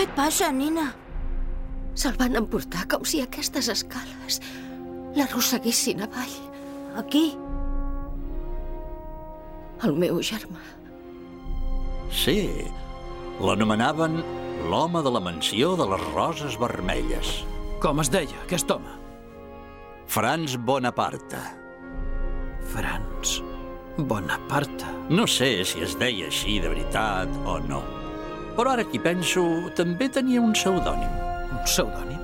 Què et passa, Nina? Se'l van emportar com si aquestes escales l'arrosseguessin avall. Aquí? El meu germà. Sí, l'anomenaven l'home de la mansió de les roses vermelles. Com es deia, aquest home? Franz Bonaparte. Franz Bonaparte. No sé si es deia així de veritat o no. Però ara que hi penso, també tenia un pseudònim. Un pseudònim?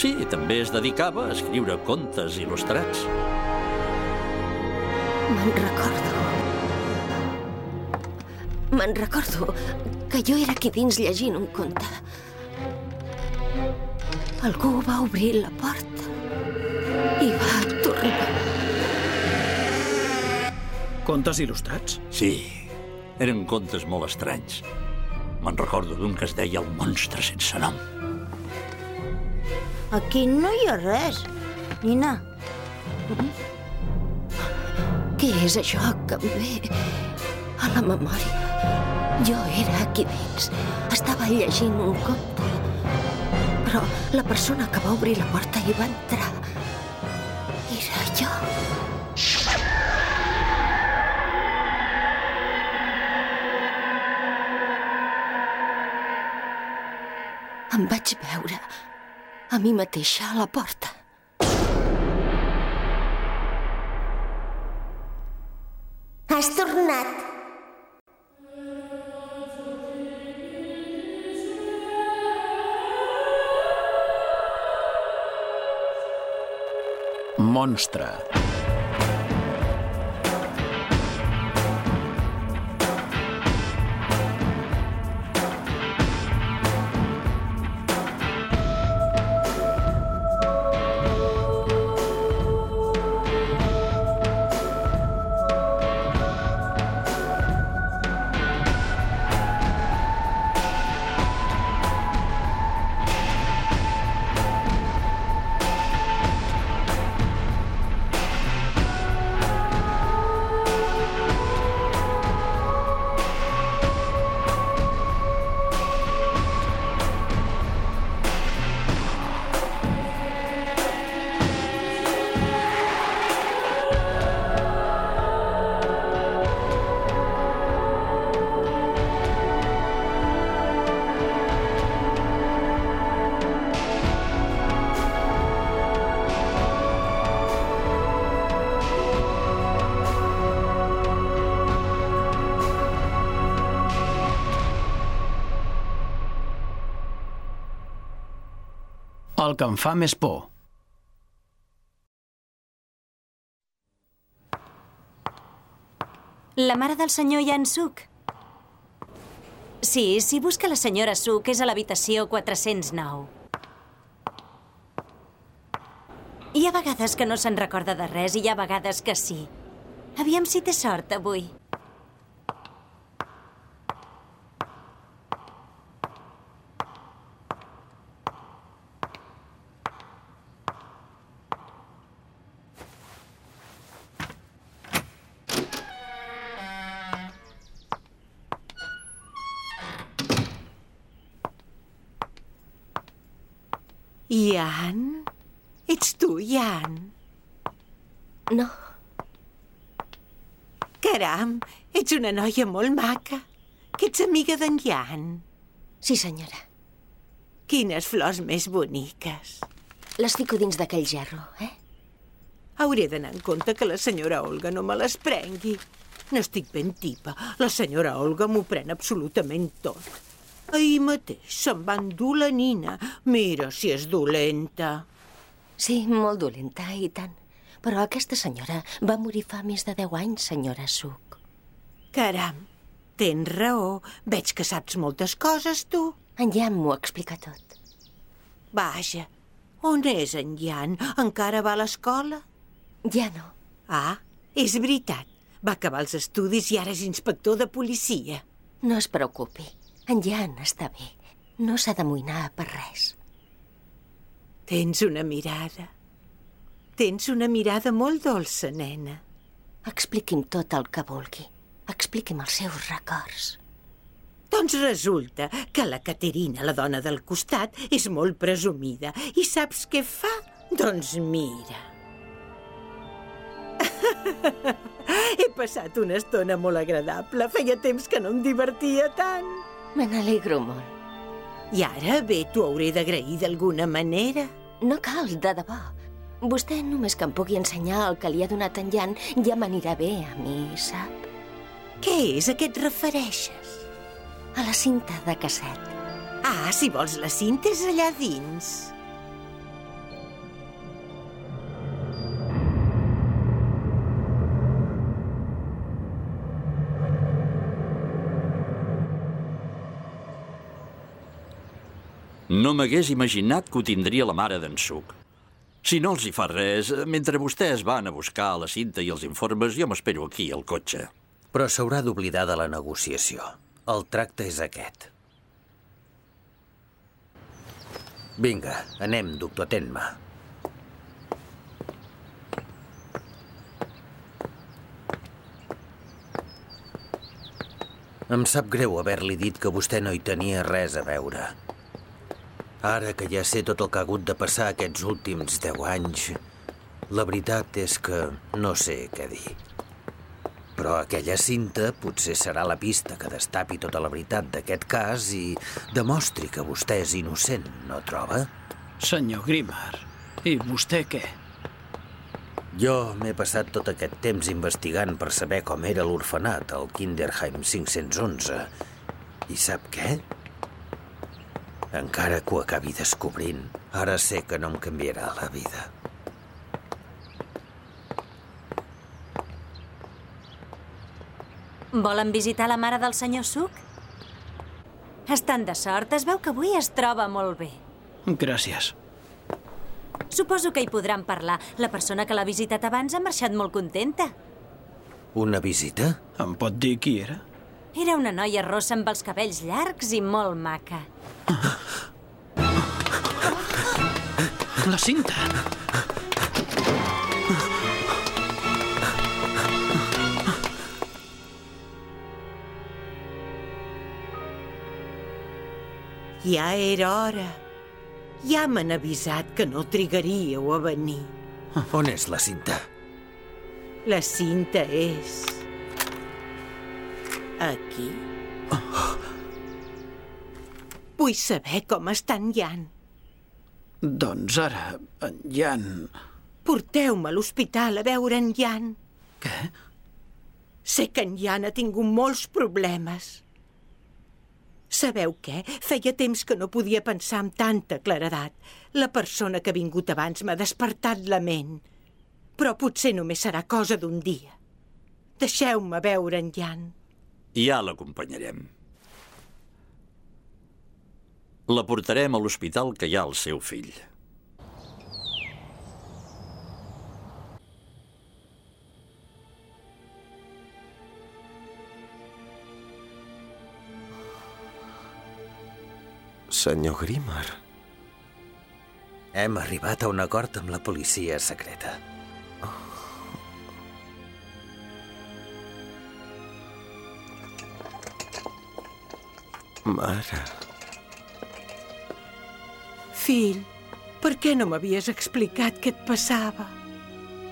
Sí, també es dedicava a escriure contes il·lustrats. Me'n recordo. Me'n recordo que jo era aquí dins llegint un conte. Algú va obrir la porta i va tornar. Contes il·lustrats? Sí, eren contes molt estranys. Me'n recordo d'un que es deia El monstre sense nom. Aquí no hi ha res. Nina, Què és això que em ve a la memòria? Jo era aquí dins. Estava llegint un conte. Però la persona que va obrir la porta i va entrar Em vaig veure a mi mateixa a la porta. Has tornat. Monstre. El que em fa més por. La mare del senyor Jan Suk. Sí, si busca la senyora Suk és a l'habitació 409. Hi ha vegades que no se'n recorda de res i hi ha vegades que sí. Aviam si té sort avui. Ian? Ets tu, Ian? No, Caram, ets una noia molt maca. Que ets amiga d'en Ian. sí senyora. Quines flors més boniques. Les fico dins d'aquell gerro, eh? Hauré d'anar en compte que la senyora Olga no me les prengui. No estic ben tipa. La senyora Olga m'ho pren absolutament tot. Ahir mateix se'n va endur la nina. Mira si és dolenta. Sí, molt dolenta, i tant. Però aquesta senyora va morir fa més de 10 anys, senyora Suc. Caram, tens raó. Veig que saps moltes coses, tu. En Jan m'ho explica tot. Vaja, on és en Jan? Encara va a l'escola? Ja no. Ah, és veritat. Va acabar els estudis i ara és inspector de policia. No es preocupi. En Jan està bé. No s'ha d'amoïnar per res. Tens una mirada. Tens una mirada molt dolça, nena. Expliqui'm tot el que vulgui. Expliqui'm els seus records. Doncs resulta que la Caterina, la dona del costat, és molt presumida. I saps què fa? Doncs mira. He passat una estona molt agradable. Feia temps que no em divertia tant. Me n'alegro molt. I ara bé, t'ho hauré d'agrair d'alguna manera. No cal, de debò. Vostè només que em pugui ensenyar el que li ha donat en Jan ja m'anirà bé a mi, sap? Què és a què et refereixes? A la cinta de casset. Ah, si vols la cinta és allà dins. No m'hagués imaginat que ho tindria la mare d'en Suc. Si no els hi fa res, mentre vostès van a buscar la cinta i els informes, jo m'espero aquí, al cotxe. Però s'haurà d'oblidar de la negociació. El tracte és aquest. Vinga, anem, doctor Tenma. Em sap greu haver-li dit que vostè no hi tenia res a veure. Ara que ja sé tot el que ha hagut de passar aquests últims deu anys, la veritat és que no sé què dir. Però aquella cinta potser serà la pista que destapi tota la veritat d'aquest cas i demostri que vostè és innocent, no troba? Senyor Grimar, i vostè què? Jo m'he passat tot aquest temps investigant per saber com era l'orfenat al Kinderheim 511. I sap què? Encara que ho acabi descobrint, ara sé que no em canviarà la vida. Volen visitar la mare del senyor Suc? Estan de sort. Es veu que avui es troba molt bé. Gràcies. Suposo que hi podran parlar. La persona que l'ha visitat abans ha marxat molt contenta. Una visita? Em pot dir qui era? Era una noia rossa amb els cabells llargs i molt maca. La cinta! Ja era hora. Ja m'han avisat que no trigaríeu a venir. On és la cinta? La cinta és... Aquí. Vull saber com està en Jan. Doncs ara, en Jan... Porteu-me a l'hospital a veure en Jan. Què? Sé que en Jan ha tingut molts problemes. Sabeu què? Feia temps que no podia pensar amb tanta claredat. La persona que ha vingut abans m'ha despertat la ment. Però potser només serà cosa d'un dia. Deixeu-me veure en Jan. Ja l'acompanyarem. La portarem a l'hospital que hi ha el seu fill. Senyor Grimmer, Hem arribat a un acord amb la policia secreta. Mare, Fill, per què no m'havies explicat què et passava?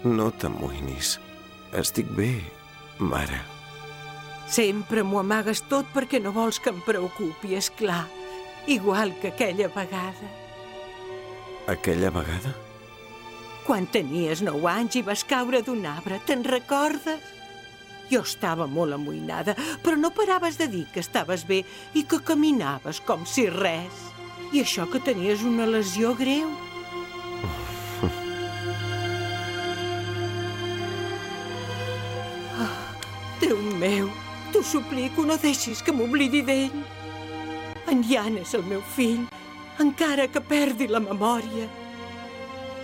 no t'amoïnis. Estic bé, mare. Sempre m'ho amagues tot perquè no vols que em preocupi, és clar. Igual que aquella vegada. Aquella vegada? Quan tenies nou anys i vas caure d'un arbre, te'n recordes? Jo estava molt amoïnada, però no paraves de dir que estaves bé i que caminaves com si res. I això que tenies una lesió greu. Ah, Déu meu, t'ho suplico, no deixis que m'oblidi d'ell. En Jan és el meu fill, encara que perdi la memòria.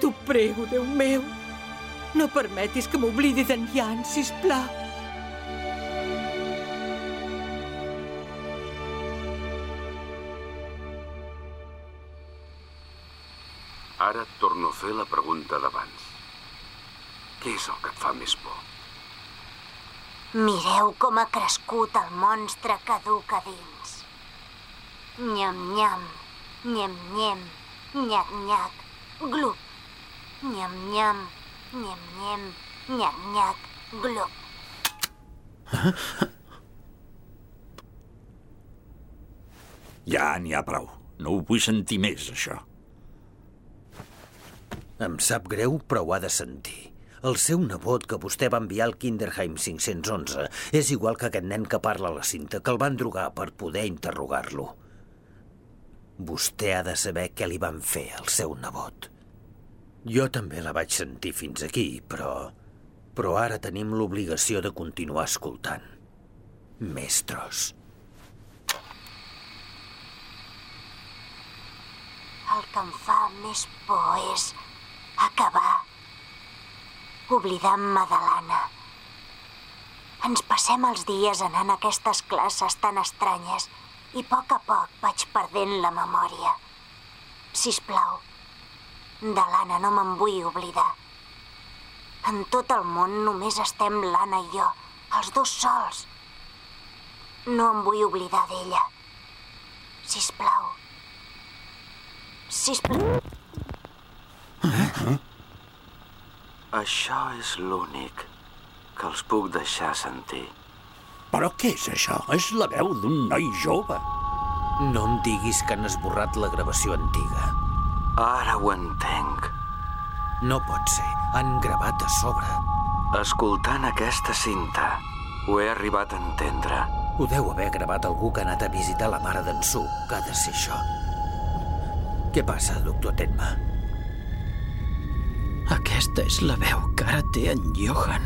T'ho prego, Déu meu, no permetis que m'oblidi d'en Jan, sisplau. Ara et torno a fer la pregunta d'abans. Què és el que et fa més por? Mireu com ha crescut el monstre que duc a dins. Nyam, nyam. Nyem, nyem. Nyac, nyac. Glup. Nyam, nyam. Nyem, nyem. Nyac, nyac. Glup. Ja n'hi ha prou. No ho vull sentir més, això. Em sap greu, però ho ha de sentir. El seu nebot que vostè va enviar al Kinderheim 511 és igual que aquest nen que parla a la cinta, que el van drogar per poder interrogar-lo. Vostè ha de saber què li van fer al seu nebot. Jo també la vaig sentir fins aquí, però... Però ara tenim l'obligació de continuar escoltant. Més tros. El que em fa més por és acabar oblidant-me de l'Anna. Ens passem els dies anant a aquestes classes tan estranyes i a poc a poc vaig perdent la memòria. Si us plau, de l'Anna no me'n vull oblidar. En tot el món només estem l'Anna i jo, els dos sols. No em vull oblidar d'ella. Si us plau. Si us plau. Això és l'únic que els puc deixar sentir. Però què és això? És la veu d'un noi jove. No em diguis que han esborrat la gravació antiga. Ara ho entenc. No pot ser. Han gravat a sobre. Escoltant aquesta cinta, ho he arribat a entendre. Ho deu haver gravat algú que ha anat a visitar la mare d'en Su, que ha de ser això. Què passa, doctor Tenma? Aquesta és la veu que ara té en Johan.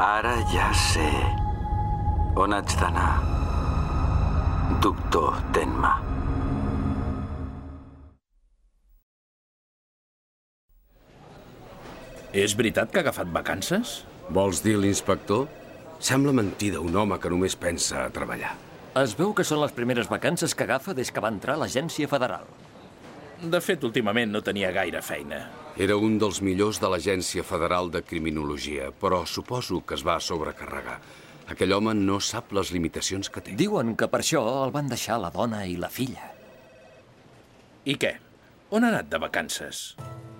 Ara ja sé on haig d'anar. Doctor Tenma. És veritat que ha agafat vacances? Vols dir l'inspector? Sembla mentida un home que només pensa a treballar. Es veu que són les primeres vacances que agafa des que va entrar a l'agència federal. De fet, últimament no tenia gaire feina. Era un dels millors de l'Agència Federal de Criminologia, però suposo que es va sobrecarregar. Aquell home no sap les limitacions que té. Diuen que per això el van deixar la dona i la filla. I què? On ha anat de vacances?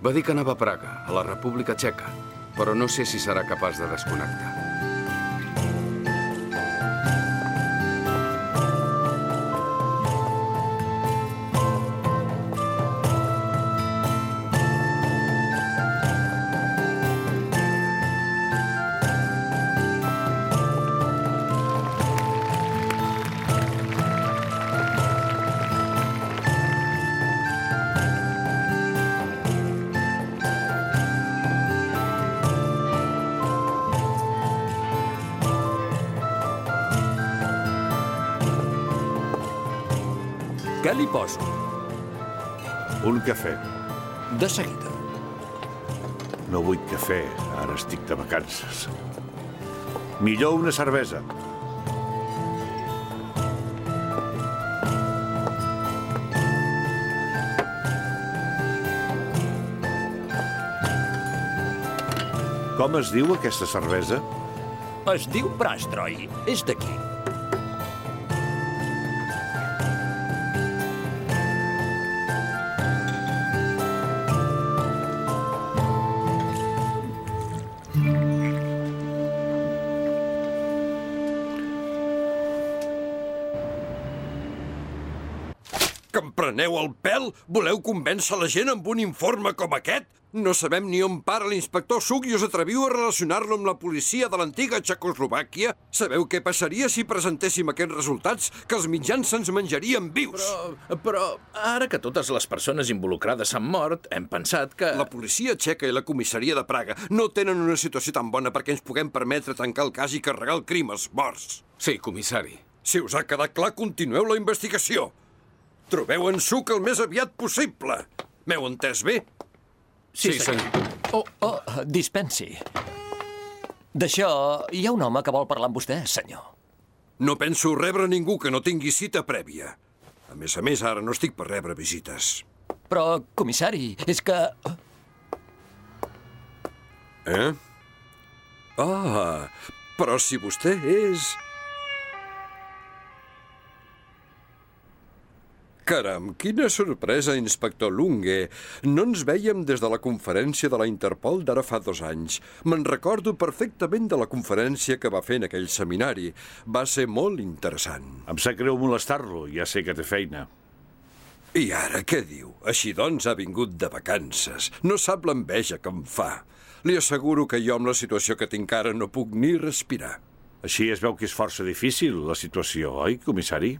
Va dir que anava a Praga, a la República Txeca, però no sé si serà capaç de desconnectar. Què li poso? Un cafè. De seguida. No vull cafè, ara estic de vacances. Millor una cervesa. Com es diu aquesta cervesa? Es diu Prastroy. És d'aquí. Que em preneu el pèl? Voleu convèncer la gent amb un informe com aquest? No sabem ni on para l'inspector Suc i us atreviu a relacionar-lo amb la policia de l'antiga Txecoslovàquia? Sabeu què passaria si presentéssim aquests resultats? Que els mitjans se'ns menjarien vius. Però, però ara que totes les persones involucrades han mort, hem pensat que... La policia txeca i la comissaria de Praga no tenen una situació tan bona perquè ens puguem permetre tancar el cas i carregar el crim als morts. Sí, comissari. Si us ha quedat clar, continueu la investigació. Trobeu en Suc el més aviat possible. M'heu entès bé? Sí, senyor. Oh, oh, dispensi. D'això, hi ha un home que vol parlar amb vostè, senyor. No penso rebre ningú que no tingui cita prèvia. A més a més, ara no estic per rebre visites. Però, comissari, és que... Eh? Ah, però si vostè és... Caram, quina sorpresa, inspector Lunge. No ens veiem des de la conferència de la Interpol d'ara fa dos anys. Me'n recordo perfectament de la conferència que va fer en aquell seminari. Va ser molt interessant. Em sap greu molestar-lo, ja sé que té feina. I ara què diu? Així doncs ha vingut de vacances. No sap l'enveja que em fa. Li asseguro que jo amb la situació que tinc ara no puc ni respirar. Així es veu que és força difícil, la situació, oi, comissari?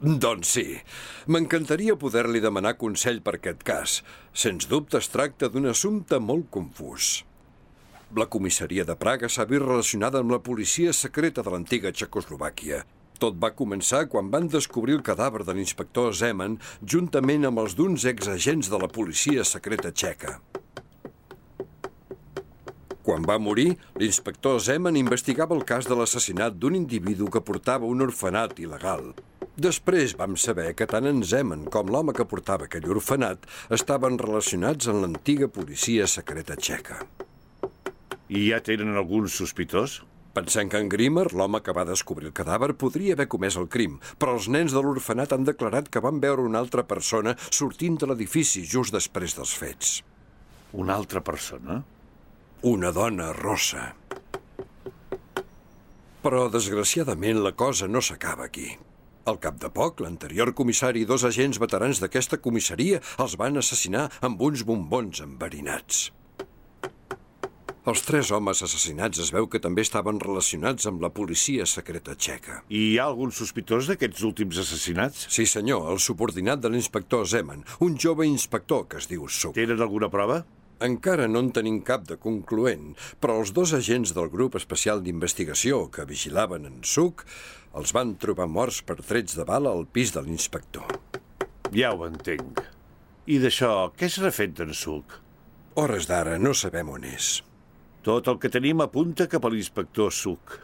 Doncs sí. M'encantaria poder-li demanar consell per aquest cas. Sens dubte es tracta d'un assumpte molt confús. La comissaria de Praga s'ha vist relacionada amb la policia secreta de l'antiga Txecoslovàquia. Tot va començar quan van descobrir el cadàver de l'inspector Zeman juntament amb els d'uns exagents de la policia secreta txeca. Quan va morir, l'inspector Zeman investigava el cas de l'assassinat d'un individu que portava un orfenat il·legal. Després vam saber que tant en Zeman com l'home que portava aquell orfenat estaven relacionats amb l'antiga policia secreta txeca. I ja tenen algun sospitós? Pensem que en Grimmer, l'home que va descobrir el cadàver, podria haver comès el crim, però els nens de l'orfenat han declarat que van veure una altra persona sortint de l'edifici just després dels fets. Una altra persona? Una dona rossa. Però, desgraciadament, la cosa no s'acaba aquí. Al cap de poc, l'anterior comissari i dos agents veterans d'aquesta comissaria els van assassinar amb uns bombons enverinats. Els tres homes assassinats es veu que també estaven relacionats amb la policia secreta txeca. I hi ha algun sospitós d'aquests últims assassinats? Sí, senyor, el subordinat de l'inspector Zeman, un jove inspector que es diu Suk. Tenen alguna prova? Encara no en tenim cap de concloent, però els dos agents del grup especial d'investigació que vigilaven en Suk els van trobar morts per trets de bala al pis de l'inspector. Ja ho entenc. I d'això, què s'ha fet d'en Suk? Hores d'ara no sabem on és. Tot el que tenim apunta cap a l'inspector Suk.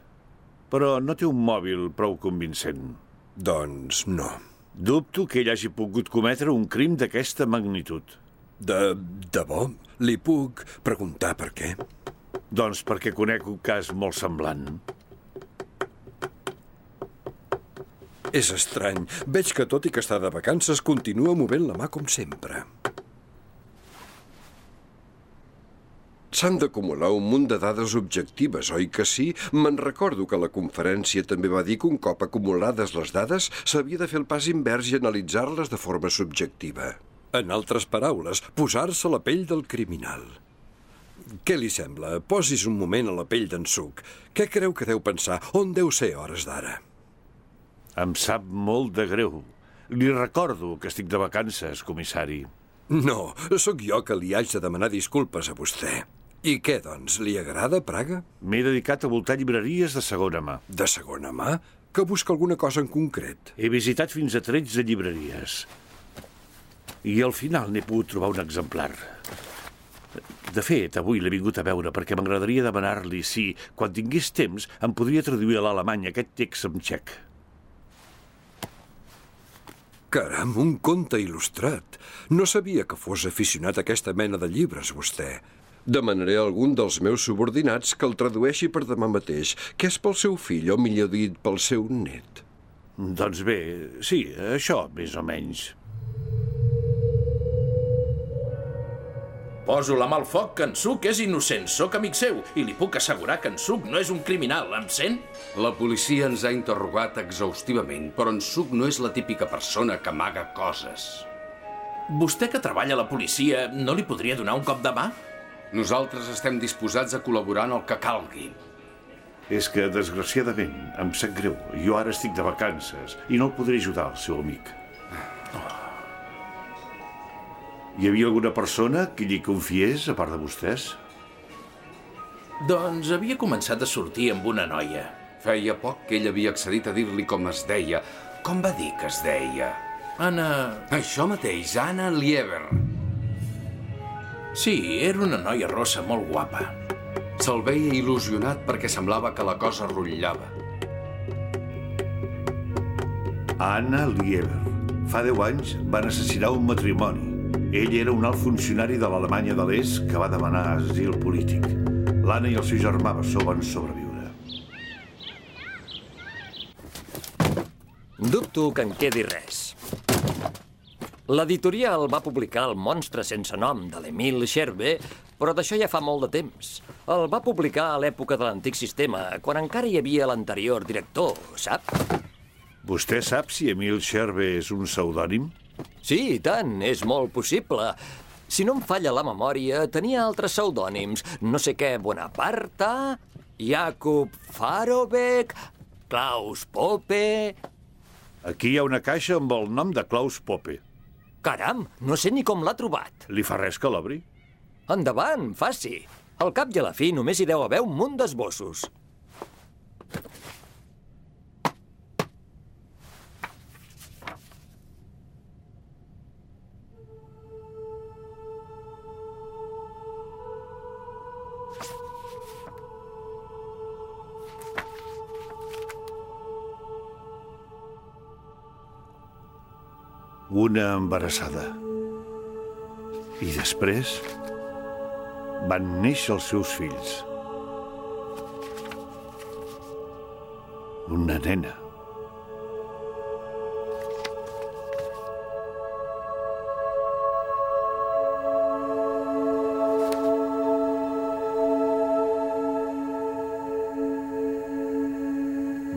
Però no té un mòbil prou convincent. Doncs no. Dubto que ell hagi pogut cometre un crim d'aquesta magnitud. De... de bo? Li puc preguntar per què? Doncs perquè conec un cas molt semblant. És estrany. Veig que tot i que està de vacances continua movent la mà com sempre. S'han d'acumular un munt de dades objectives, oi que sí? Me'n recordo que la conferència també va dir que un cop acumulades les dades s'havia de fer el pas invers i analitzar-les de forma subjectiva. En altres paraules, posar-se la pell del criminal. Què li sembla? Posis un moment a la pell d'en Suc. Què creu que deu pensar? On deu ser hores d'ara? Em sap molt de greu. Li recordo que estic de vacances, comissari. No, sóc jo que li haig de demanar disculpes a vostè. I què, doncs, li agrada Praga? M'he dedicat a voltar llibreries de segona mà. De segona mà? Que busca alguna cosa en concret? He visitat fins a 13 llibreries. I al final n'he pogut trobar un exemplar. De fet, avui l'he vingut a veure perquè m'agradaria demanar-li si, quan tingués temps, em podria traduir a l'alemany aquest text en txec. Caram, un conte il·lustrat. No sabia que fos aficionat a aquesta mena de llibres, vostè. Demanaré a algun dels meus subordinats que el tradueixi per demà mateix, que és pel seu fill, o millor dit, pel seu net. Doncs bé, sí, això, més o menys. Poso la mà al foc que en Suc és innocent. Sóc amic seu i li puc assegurar que en Suc no és un criminal, em sent? La policia ens ha interrogat exhaustivament, però en Suc no és la típica persona que amaga coses. Vostè que treballa a la policia no li podria donar un cop de mà? Nosaltres estem disposats a col·laborar en el que calgui. És que, desgraciadament, em sap greu. Jo ara estic de vacances i no el podré ajudar, el seu amic. Hi havia alguna persona que li confiés, a part de vostès? Doncs havia començat a sortir amb una noia. Feia poc que ell havia accedit a dir-li com es deia. Com va dir que es deia? Anna... Això mateix, Anna Lieber. Sí, era una noia rossa molt guapa. Se'l veia il·lusionat perquè semblava que la cosa rotllava. Anna Lieber. Fa deu anys van assassinar un matrimoni. Ell era un alt funcionari de l'Alemanya de l'Est que va demanar asil polític. L'Anna i el seu germà Bessó van sobreviure. Dubto que en quedi res. L'editorial va publicar El monstre sense nom de l'Emil Sherbe, però d'això ja fa molt de temps. El va publicar a l'època de l'antic sistema, quan encara hi havia l'anterior director, sap? Vostè sap si Emil Sherbe és un pseudònim? Sí, i tant, és molt possible. Si no em falla la memòria, tenia altres pseudònims. No sé què Bonaparte, Jakub Farobeck, Klaus Pope... Aquí hi ha una caixa amb el nom de Klaus Pope. Caram, no sé ni com l'ha trobat. Li fa res que l'obri? Endavant, faci. Al cap i a la fi només hi deu haver un munt d'esbossos. Una embarassada. I després van néixer els seus fills. Una nena.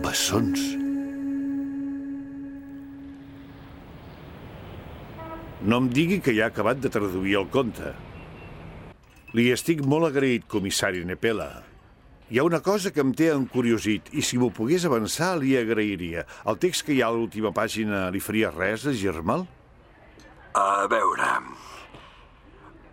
Bessons. No em digui que ja ha acabat de traduir el conte. Li estic molt agraït, comissari Nepela. Hi ha una cosa que em té encuriosit i si m'ho pogués avançar li agrairia. El text que hi ha a l'última pàgina li faria res a Germal? A veure...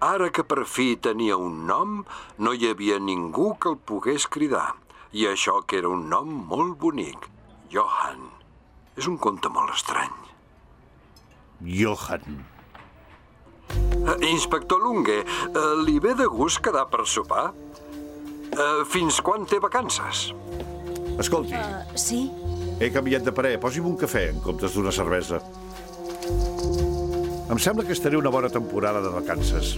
Ara que per fi tenia un nom, no hi havia ningú que el pogués cridar. I això que era un nom molt bonic. Johan. És un conte molt estrany. Johan. Uh, inspector Lunge, uh, li ve de gust quedar per sopar? Uh, fins quan té vacances? Escolti, Uh, sí? he canviat de parer. Posi'm un cafè en comptes d'una cervesa. Em sembla que estaré una bona temporada de vacances.